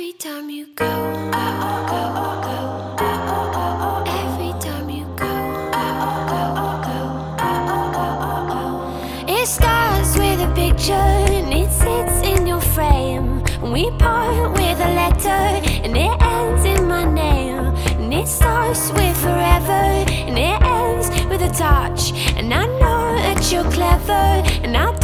Every time you go, go, go, go, go. Every time you go, go. It starts with a picture and it sits in your frame. We part with a letter and it ends in my name. And it starts with forever and it ends with a touch. And I know that you're clever and I.